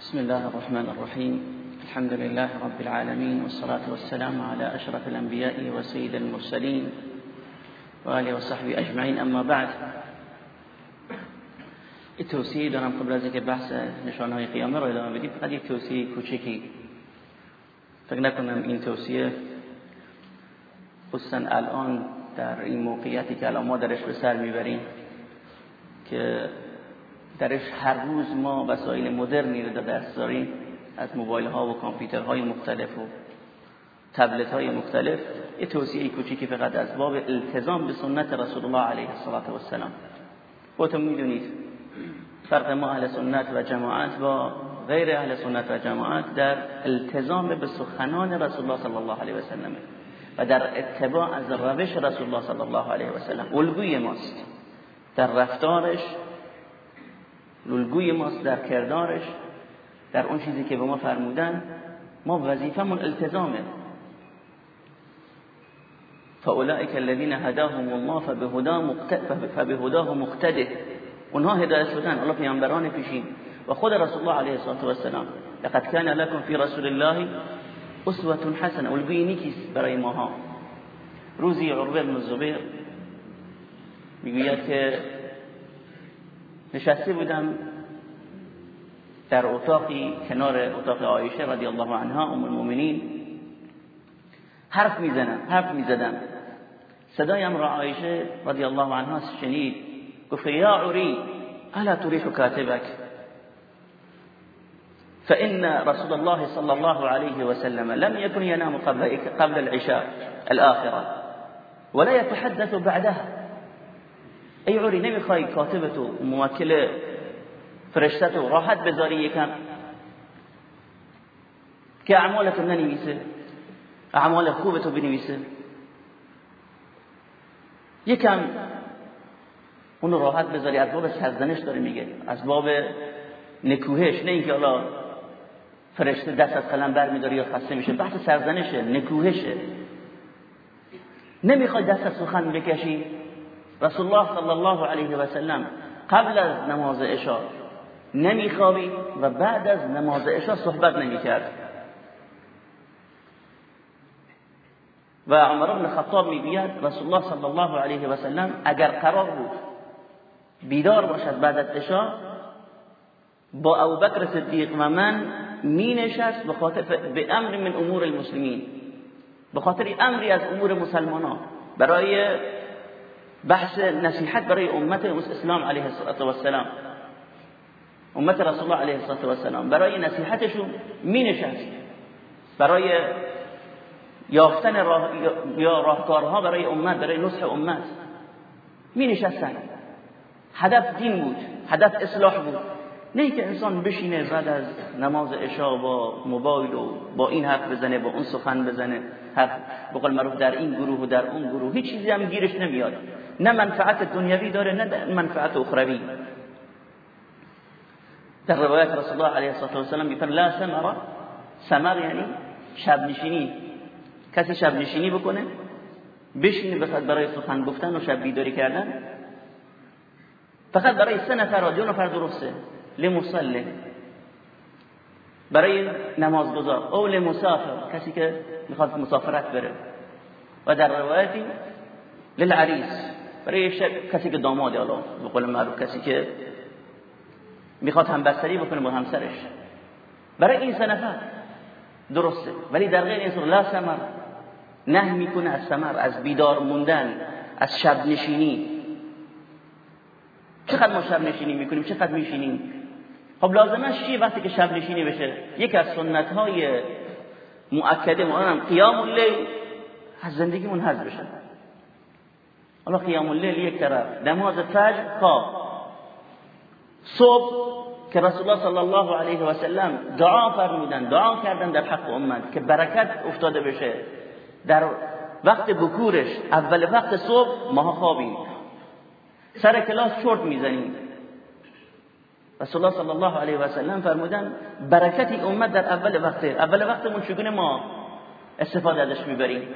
بسم الله الرحمن الرحيم. الحمد لله رب العالمين والصلاة والسلام على أشرف الأنبياء وسيد المرسلين وآله وصحبه أجمعين. أما بعد این توصیه دارم قبل اینکه بحث نشانهای قیامه رو ادامه بدیم فقط یک توصیه کوچکی. فکر نکنم این خصوصا الان در این موقعیتی که الان ما درش به سر میبریم که درش هر روز ما وسایل مدرنی رو دست داریم. از موبایل ها و کامپیوترهای مختلف و تبلت های مختلف. یه توصیه کوچیکی فقط از باب التزام به سنت رسول الله علیه السلام خودتون می‌دونید فرق ما اهل سنت و جماعت با غیر اهل سنت و جماعت در التزام به سخنان رسول الله صلی الله علیه و سلم و در اتباع از روش رسول الله صلی الله علیه و سلم. الگوی ماست. در رفتارش الگوی ماست در کردارش در اون چیزی که به ما فرمودن ما وظیفمون التزامه. فاولئک الذين هداهم الله فبهداه مقتده. اونها هدایت شدن الله پیامبران پیشین. و خود رسول الله علیه الصلاه و السلام لقد كان لكم في رسول الله اسوه حسنه. الگوی نیکیست برای ماها. روزی عروه بن الزبیر می‌گوید که نشسته بودم در اتاقی کنار اتاق عایشه رضی الله عنها ام المؤمنین. حرف میزنم حرف میزدم. صدایم را عایشه رضی الله عنها شنید. گفت یا عری الا تريح كاتبك فإن رسول الله صلى الله عليه وسلم لم يكن ينام قبل قبل العشاء الآخرة ولا يتحدث بعدها. ای عری نمی‌خوای کاتبتو موکل فرشتتو راحت بذاری یکم؟ که اعمالتو ننویسه اعمال خوبتو بنویسه. یکم اونو راحت بذاری از باب سرزنش داره میگه از باب نکوهش نه اینکه حالا فرشته دست از قلم برمیداره یا خسته میشه بحث سرزنشه نکوهشه. نمی‌خوای دست از سخن بکشی؟ رسول الله صلی الله علیه و سلم قبل از نماز عشاء نمیخوابید و بعد از نماز عشاء صحبت نمی‌کرد و عمر بن خطاب می‌گوید رسول الله صلی الله علیه و سلم اگر قرار بود بیدار باشد بعد از عشاء با ابوبکر صدیق و من می نشست به خاطر به امر من امور المسلمین به خاطر امری از امور مسلمانان برای بحث نصیحت برای امت اسلام علیه السلام امت رسول الله علیه السلام برای نصیحتشون می نشست برای یافتن راه یا راهکارها برای امت برای نصح امت. می نشستن هدف دین بود هدف اصلاح بود. نه که انسان بشینه بعد از نماز عشا با موبایل و با این حرف بزنه با اون سخن بزنه. حرف بقول معروف در این گروه و در اون گروه. هیچ چیزی هم گیرش نمیاد. نه منفعت دنیوی داره نه منفعت اخروی. در روایت رسول الله علیه الصلاه و السلام میفرم لا ثمر. ثمر یعنی شب نشینی کسی شب نشینی بکنه بشینه بخواد برای سخن گفتن و شب بیداری کردن. فقط برای سه نفر دو نفر درسته. لمصلی برای نماز گذار او لمسافر. کسی که می‌خواد مسافرت بره. و در روایتی للعریس برای کسی که داماده حالا به قول معروف کسی که می‌خواد همبستری بکنه با همسرش. برای این سه نفر. درسته. ولی در غیر این لا سمر نه می‌کنه از سمر از بیدار موندن از شب نشینی چقدر ما شب نشینی می‌کنیم؟ چقدر میشینیم؟ خب لازمش چیه وقتی که شب نشینی بشه؟ یکی از سنت های مؤکده ما قیام اللیل از زندگیمون حذف بشه. حالا قیام اللیل یک طرف نماز فجر خواب. صبح که رسول الله صلی الله علیه و سلم دعا فرمودن دعا کردن در حق امت که برکت افتاده بشه. در وقت بکورش اول وقت صبح ما خوابیم. سر کلاس چرت می‌زنیم. رسول الله صلی الله علیه و سلم فرمودن برکتی امت در اول وقت اول وقتمون چگونه ما استفاده ازش می‌بریم؟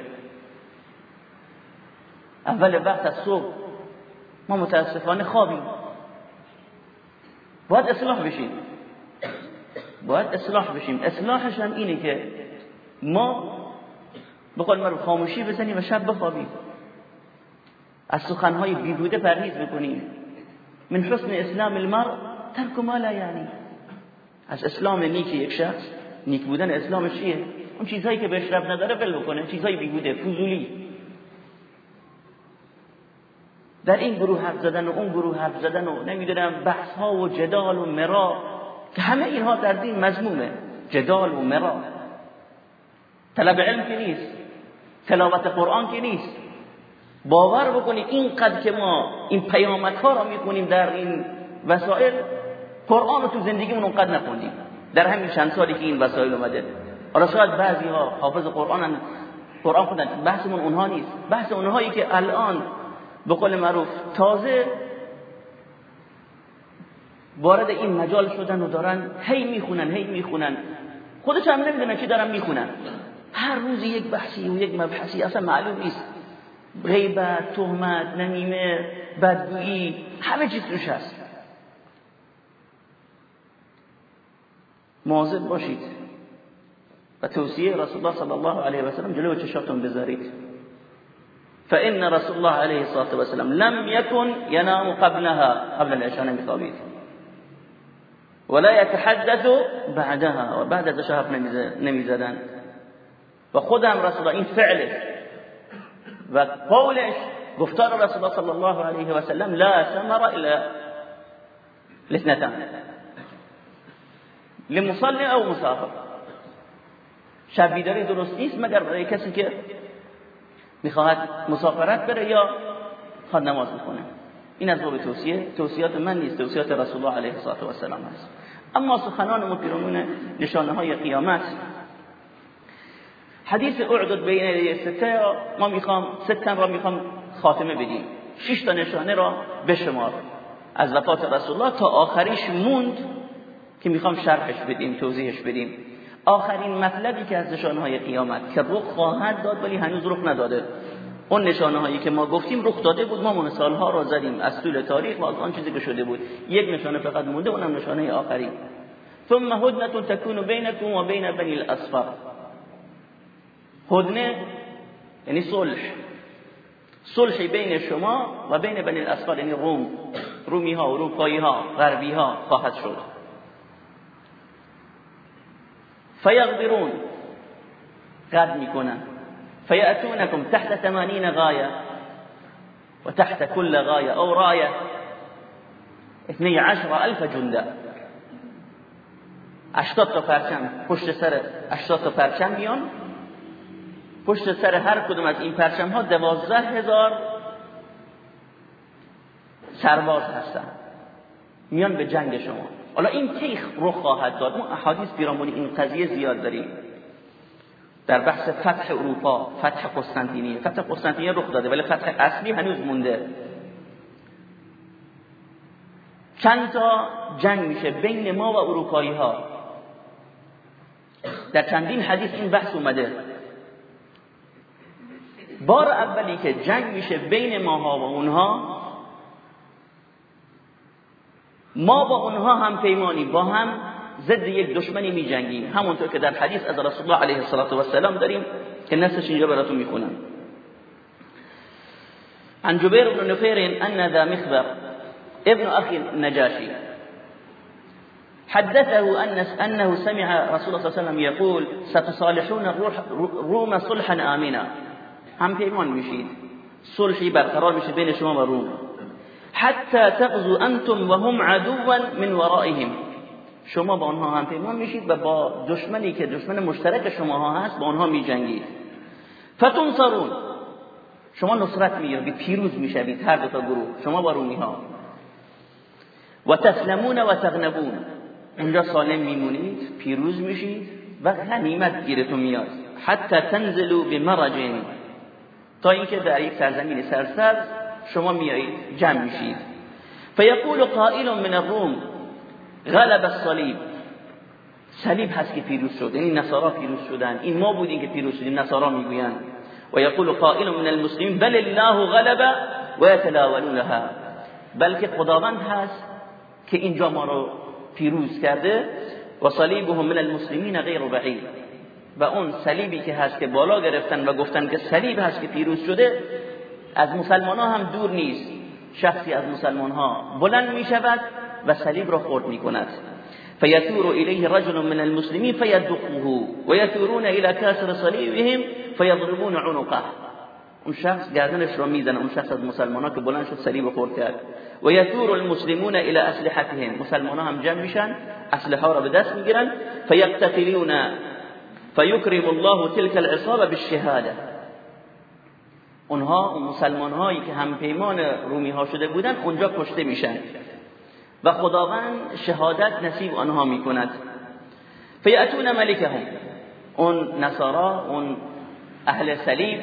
اول وقت از صبح ما متاسفانه خوابیم. باید اصلاح بشیم. باید اصلاح بشیم. اصلاحش هم اینه که ما بقول ما رو خاموشی بزنیم و شب بخوابیم. از سخنهای بیهوده پرهیز بکنیم. من حسن اسلام المرء ترک ما لا یعنی. از اسلام نیک یک شخص نیک بودن اسلامش چیه؟ اون چیزهایی که بهش رب نداره ول بکنه. چیزهای بیهوده فضولی. در این گروه حرف زدن و اون گروه حرف زدن و نمی‌دونم بحث ها و جدال و مرا که همه اینها در دین مضمومه. جدال و مرا طلب علم که نیست. تلاوت قرآن که نیست. باور بکنید اینقدر که ما این پیامک ها را می‌خونیم در این وسایل قرآن رو تو زندگیمون اونقدر نخوندیم. در همین چند سالی که این وسایل اومده. حالا شاید بعضی ها حافظ قرآن هم قرآن خوندن. بحثمون اونها نیست. بحث اونهایی که الان به قول معروف تازه وارد این مجال شدن و دارن هی می‌خونن هی می‌خونن. خودش هم نمی‌دونن چی دارن می‌خونن. هر روز یک بحثی و یک مبحثی اصلا معلوم نیست. غیبت تهمت نمیمه بدگویی همه چیز توش هست. مواظب باشید. و توصیه رسول الله صلی الله علیه و سلم جلو چشاتون بذارید. فإن رسول الله عليه الصلاة والسلام لم يكن ينام قبلها قبل العشاء نمیخوابید ولا يتحدث بعدها و بعد از عشاء نمیزدن و رسول الله این فعلش و قولش گفتار رسول الله صلی الله علیه و سلم لا ثمر إلا الاثنتان. لمصلي أو مسافر. شب درست نیست مگر برای کسی می‌خواهد مسافرت بره یا خواد نماز بکنه این از باب توصیه. توصیات من نیست. توصیات رسول الله علیه و سلام هست اما سخنان مپیرمون نشانه های قیامت. حدیث اعدد بین سته ما می‌خوام ستن را می‌خوام خاتمه بدیم. شش تا نشانه را بشمار از وفات رسول الله تا آخریش موند که می‌خوام شرحش بدیم توضیحش بدیم. آخرین مطلبی که از نشانه های قیامت که رخ خواهد داد ولی هنوز رخ نداده. اون نشانه هایی که ما گفتیم رخ داده بود. ما مثال ها را زدیم. از طول تاریخ و از آن چیزی که شده بود. یک نشانه فقط مونده اونم نشانه آخری. ثم هدنه تكون بینکم و بین بنی الاصفر هدنه یعنی صلح. صلح بین شما و بین بنی الاصفر یعنی روم. رومی ها اروپایی ها غربی ها خواهد شد. فيغبرون قد می‌کنن. فيأتونكم تحت ثمانين غاية وتحت كل غاية أو راية اثني عشر ألف جنده. اشتاد تا پرچم پشت سر اشتاد تا پرچم میان. پشت سر هر کدوم از این پرچم ها دوازده هزار سرباز هستن. میان به جنگ شما. حالا این تیخ رو خواهد داد. ما احادیث پیرامون این قضیه زیاد داریم. در بحث فتح اروپا فتح قسطنطینیه. فتح قسطنطینیه رخ داده ولی فتح اصلی هنوز مونده. چند تا جنگ میشه بین ما و اروپایی ها در چندین حدیث این بحث اومده. بار اولی که جنگ میشه بین ماها و اونها ما با اونها هم پیمانی با هم ضد یک دشمنی می جنگیم همونطور که در حدیث از رسول الله علیه السلام داریم که نصش اینجا براتون می‌خونم. عن جبير بن نفير أن ذا مخبر ابن أخي النجاشي حدثه أن أنه سمع رسول الله صلى الله عليه وسلم يقول ستصالحون الروم صلحا آمنا هم پیمان میشید. صلحی برقرار میشه بین شما و روم. حتی تغزو انتم و هم عدوا من ورائهم. شما با آنها هم پیمان میشید و با دشمنی که دشمن مشترک شما ها هست با آنها میجنگید. فتنصرون. شما نصرت مییابید پیروز می‌شوید هر دو تا گروه شما با رومی ها و تسلمون و تغنبون. اونجا سالم میمونید پیروز میشید و غنیمت گیرتون میاد. حتی تنزلوا بمرج تا اینکه در یک سرزمین سرسبز شما میایید جمع میشید فیقول قائل من الروم غلب الصلیب. صلیب هست که پیروز شد این نصارا پیروز شدن. این ما بودیم که پیروز شدیم نصارا می‌گویند. و یقول قائل من المسلمین بل الله غلب و یتناولونها بلکه خداوند هست که اینجا ما رو پیروز کرده. و صلیبهم من المسلمین غیر بعید. و اون صلیبی که هست که بالا گرفتن و گفتن که صلیب هست که پیروز شده از مسلمان ها هم دور نیست. شخصی از مسلمان ها بلند می شود و صلیب را خرد می کند فيثور إليه رجل من المسلمين فيدقه و يثورون إلى كاسر صليبهم فيضربون عنقه. اون شخص گردنش را اون شخص از مسلمان ها که بلند شد صلیب خرد کرد. و يثور المسلمون إلى أسلحتهم. مسلمان ها هم جمع میشن اسلحه را به دست می‌گیرن. فيقتتلون فيكرم الله تلك العصابة بالشهادة. اونها اون مسلمان هایی که هم پیمان رومی ها شده بودن اونجا کشته میشن. و خداوند شهادت نصیب آنها می‌کند. فیاتون ملکهم. اون نصارا اون اهل صلیب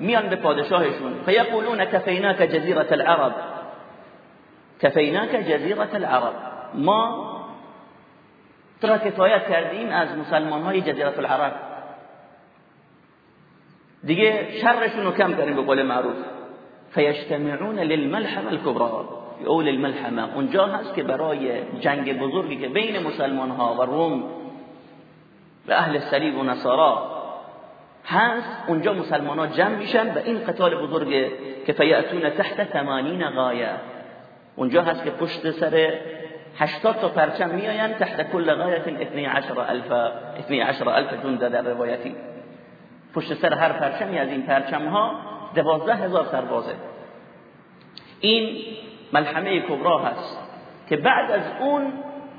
میان به پادشاهشون. فیقولون کفیناک جزیره العرب. کفیناک جزیره العرب. ما ترا کفایت کردیم از مسلمان های جزیره العرب. دیگه شرشون رو کم کردیم به قول معروف. فیجتمعون للملحمه الكبرى او للملحمه. اونجا هست که برای جنگ بزرگی که بین مسلمان ها و روم و اهل صلیب و نصارا هست اونجا مسلمان ها جمع میشن و این قتال بزرگه که فیأتون تحت 80 غایه. اونجا هست که پشت سر 80 تا پرچم میآین تحت کل غایه 12000 12000 جند در روایتی. پشت سر هر پرچمی از این پرچم ها دوازده هزار سربازه. این ملحمه کبرا هست که بعد از اون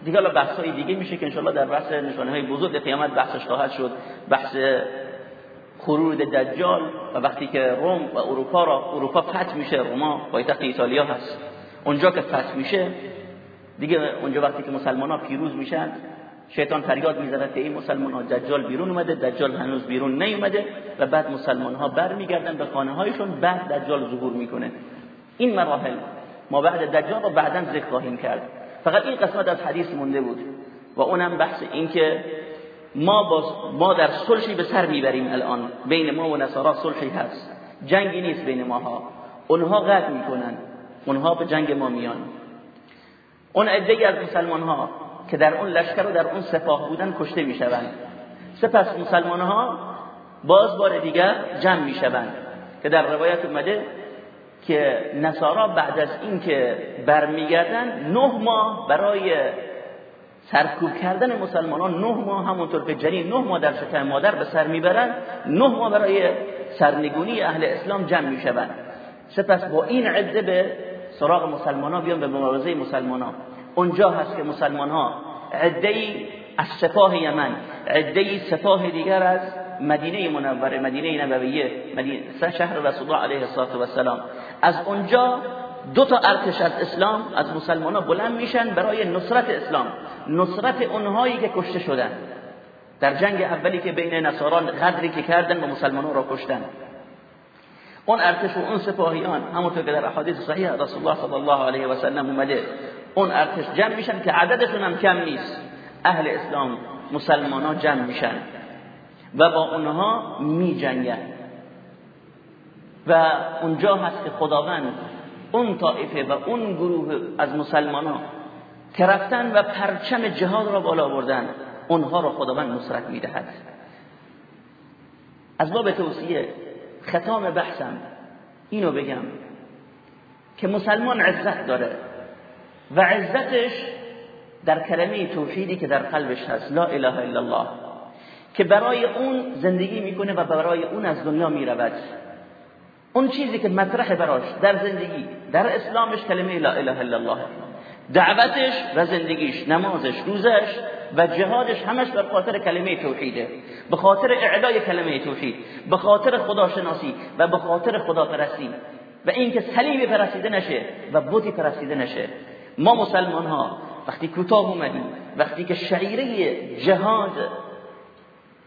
دیگه حالا بحث های دیگه میشه که انشالله در بحث نشانه های بزرگ قیامت بحثش خواهد شد. بحث خروج دجال و وقتی که روم و اروپا را اروپا فتح میشه روما پایتخت ایتالیا هست. اونجا که فتح میشه دیگه اونجا وقتی که مسلمان ها پیروز میشن شیطان فریاد می‌زند که این مسلمان ها دجال بیرون اومده دجال هنوز بیرون نیومده و بعد مسلمان ها برمیگردن به خانه هایشون بعد دجال ظهور می‌کنه. این مراحل ما بعد دجال رو بعدا ذکر خواهیم کرد. فقط این قسمت از حدیث مونده بود و اونم بحث این که ما ما در صلحی به سر می‌بریم الان. بین ما و نصارا صلحی هست. جنگی نیست بین ماها. اونها قتل می‌کنن. اونها به جنگ ما میان. اون عده از مسلمان ها که در اون لشکر و در اون سپاه بودن کشته می‌شوند. سپس مسلمان ها باز بار دیگر جمع می‌شوند که در روایت اومده که نصارا بعد از اینکه برمیگردن نه ماه برای سرکوب کردن مسلمانان نه ماه همونطور که جنین نه ماه در شکم مادر به سر می‌برن نه ماه برای سرنگونی اهل اسلام جمع می‌شوند. سپس با این عده به سراغ مسلمان ها بیان به مبارزه مسلمان ها اونجا هست که مسلمان ها عده‌ای از سپاه یمن عده‌ای سپاه دیگر از مدینه منوره مدینه نبویه مدینه شهر رسول الله علیه و السلام از اونجا دو تا ارتش از اسلام از مسلمان ها بلند میشن برای نصرت اسلام. نصرت اونهایی که کشته شدن. در جنگ اولی که بین نصاران قدری که کردن و مسلمانان را کشتن. اون ارتش و اون سپاهیان همونطور که در احادیث صحیح رسول الله صلی الله علیه و سلم اومده. اون ارتش جمع میشن که عددشون هم کم نیست. اهل اسلام مسلمان ها جمع میشن. و با اونها می جنگن و اونجا هست که خداوند اون طائفه و اون گروه از مسلمان ها که رفتن و پرچم جهاد را بالا بردن اونها را خداوند نصرت می‌دهد. از باب توصیه ختام بحثم اینو بگم که مسلمان عزت داره. و عزتش در کلمه توحیدی که در قلبش هست لا اله الا الله که برای اون زندگی می‌کنه و برای اون از دنیا می‌رود. اون چیزی که مطرح براش در زندگی در اسلامش کلمه لا اله الا الله. دعوتش و زندگیش نمازش روزش و جهادش همش به خاطر کلمه توحیده. به خاطر اعلای کلمه توحید به خاطر خداشناسی و به خاطر خداپرستی. و اینکه صلیب پرستیده نشه و بودی پرستیده نشه. ما مسلمان ها وقتی کوتاه اومدیم وقتی که شعیره جهاد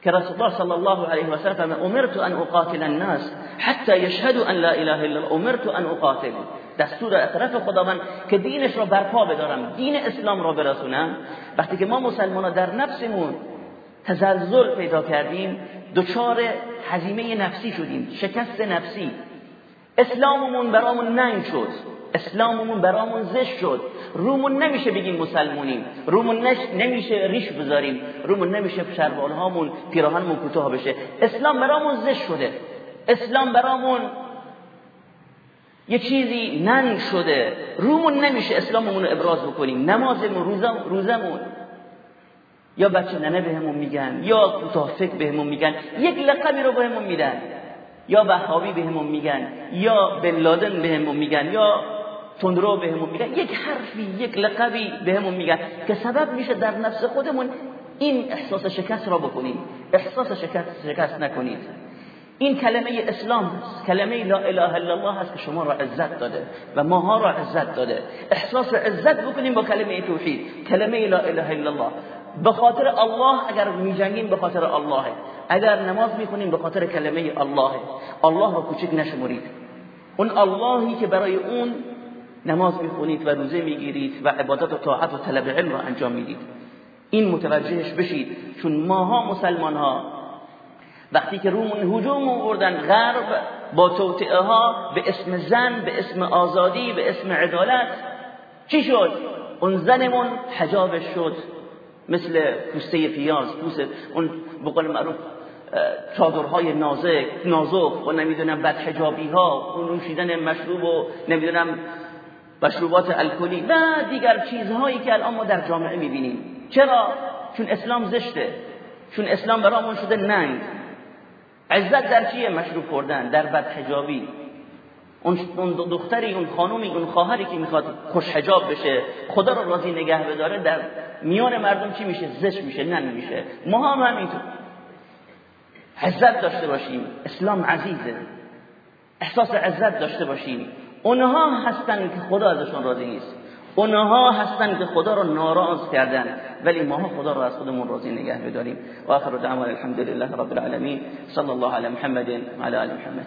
که رسول الله صلی الله علیه و سلم امرت ان اقاتل الناس حتى يشهدوا ان لا اله الا الله. امرت ان اقاتل. دستور اطرف خداوند که دینش را برپا بدارم دین اسلام را برسونم. وقتی که ما مسلمان در نفسمون تزلزل پیدا کردیم دچار هزیمه نفسی شدیم شکست نفسی. اسلاممون برامون ننگ شد. اسلاممون برامون زشت شد. رومون نمیشه بگیم مسلمونیم. رومون نمیشه ریش بذاریم. رومون نمیشه شربال هامون پیراهنمون کوتاه بشه. اسلام برامون زشت شده. اسلام برامون یه چیزی نن شده. رومون نمیشه اسلاممون رو ابراز بکنیم. نمازمون روزمون. یا بچه ننه بهمون میگن یا کوتاه فکر بهمون میگن یک لقبی رو بهمون میدن. یا وهابی بهمون میگن یا بن لادن بهمون میگن یا تندرو بهمون میگن. یک حرفی یک لقبی بهمون میگن که سبب میشه در نفس خودمون این احساس شکست را بکنیم. احساس شکست شکست نکنید. این کلمه اسلام هست. کلمه لا اله الا الله هست که شما را عزت داده و ماها را عزت داده. احساس عزت بکنیم با کلمه توحید. کلمه لا اله الا الله. به خاطر الله اگر میجنگیم به خاطر الله. اگر نماز می‌خونیم به خاطر کلمه الله. الله رو کوچک نشمرید. اون اللهی که برای اون نماز می‌خونید و روزه می‌گیرید و عبادت و طاعت و طلب علم را انجام می‌دید. این متوجهش بشید چون ماها مسلمان ها وقتی که رومون هجوم آوردن غرب با توطئه ها به اسم زن به اسم آزادی به اسم عدالت چی شد؟ اون زنمون حجابش شد مثل پوسته پیاز پوست اون بقول معروف چادرهای نازک نازک و نمی‌دونم بدحجابی ها اون نوشیدن مشروب و نمی‌دونم مشروبات الکلی و دیگر چیزهایی که الان ما در جامعه می‌بینیم. چرا؟ چون اسلام زشته. چون اسلام برامون شده ننگ. عزت در چیه مشروب خوردن؟ در بدحجابی. اون دختری اون خانومی اون خواهری که می‌خواد خوش حجاب بشه خدا رو راضی نگه بداره در میان مردم چی میشه؟ زشت میشه نن میشه. ما هم همینطور. عزت داشته باشیم. اسلام عزیزه. احساس عزت داشته باشیم. اونها هستن که خدا ازشون راضی نیست. اونها هستن که خدا رو ناراض کردن. ولی ما خدا رو از خودمون راضی نگه بداریم و آخر دعوانا الحمد لله رب العالمین. صلی الله علی محمد و علی آل محمد.